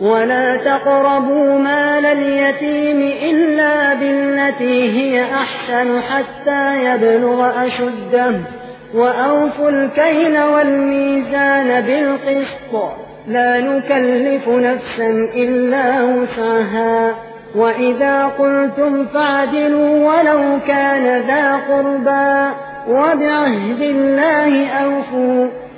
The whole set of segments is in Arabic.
ولا تقربوا مال اليتيم إلا بالتي هي أحسن حتى يبلغ أشده. وأوفوا الكيل والميزان بالقسط. لا نكلف نفسا إلا وسعها. وإذا قلتم فعدلوا ولو كان ذا قربا وبعهد الله أوفوا.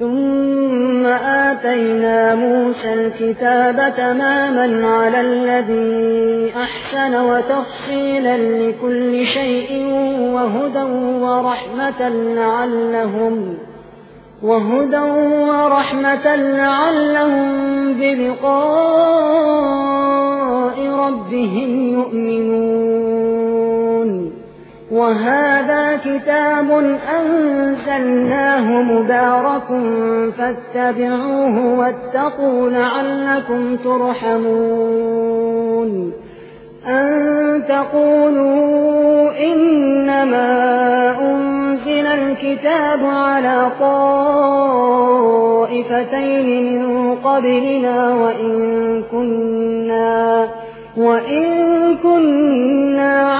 ثم آتينا موسى الكتاب تماما على الذي أحسن وتفصيلا لكل شيء وهدى ورحمة لعلهم وهدى ورحمة لعلهم بلقاء وهذا كتاب أنزلناه مبارك فاتبعوه واتقوا لعلكم ترحمون. أن تقولوا إنما أنزل الكتاب على طائفتين من قبلنا وإن كنا وإن كنا